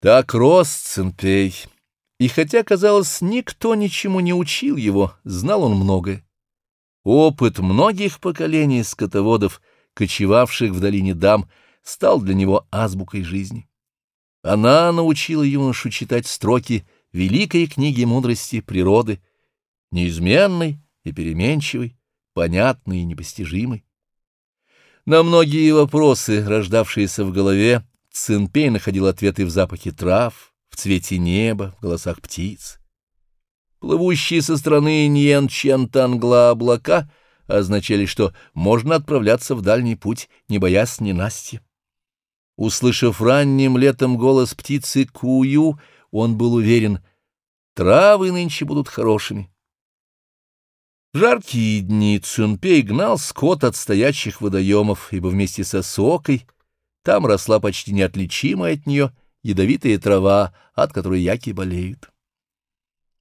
Так рос Цинпей, и хотя, казалось, никто ничему не учил его, знал он многое. Опыт многих поколений скотоводов, кочевавших в долине дам, стал для него азбукой жизни. Она научила юношу читать строки великой книги мудрости природы, неизменной и переменчивой, понятной и непостижимой. На многие вопросы, рождавшиеся в голове, Цинпей находил ответы в запахе трав, в цвете неба, в голосах птиц. Плывущие со стороны Ньен-Чен-Тангла облака означали, что можно отправляться в дальний путь, не боясь ненастья. Услышав ранним летом голос птицы Кую, он был уверен, травы нынче будут хорошими. В жаркие дни Цунпей гнал скот от стоячих водоемов, ибо вместе со сокой там росла почти неотличимая от нее ядовитая трава, от которой яки болеют.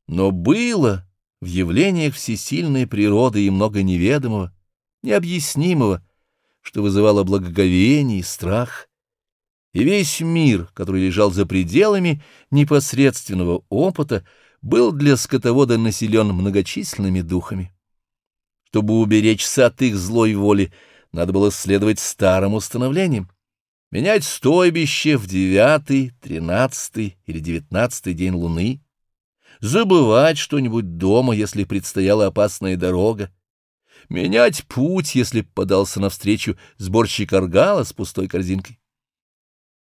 Но было в явлениях всесильной природы и много неведомого, необъяснимого, что вызывало благоговение и страх. И весь мир, который лежал за пределами непосредственного опыта, был для скотовода населен многочисленными духами. Чтобы уберечься от их злой воли, надо было следовать старым установлениям менять стойбище в девятый, тринадцатый или девятнадцатый день луны, забывать что-нибудь дома, если предстояла опасная дорога, менять путь, если подался навстречу сборщик аргала с пустой корзинкой.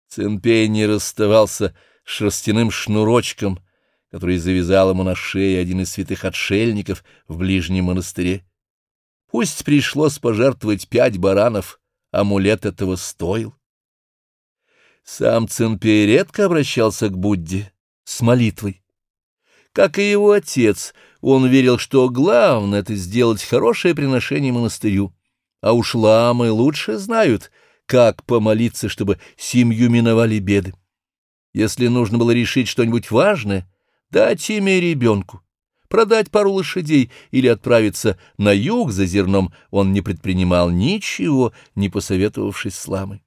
Цинпей не расставался с шерстяным шнурочком, который завязал ему на шее один из святых отшельников в ближнем монастыре. Пусть пришлось пожертвовать пять баранов, амулет этого стоил. Сам Цинпей редко обращался к Будде с молитвой. Как и его отец, он верил, что главное — это сделать хорошее приношение монастырю, а уж ламы лучше знают, как помолиться, чтобы семью миновали беды. Если нужно было решить что-нибудь важное, дать имя ребенку, продать пару лошадей или отправиться на юг за зерном, он не предпринимал ничего, не посоветовавшись с ламой.